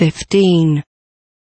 fifteen.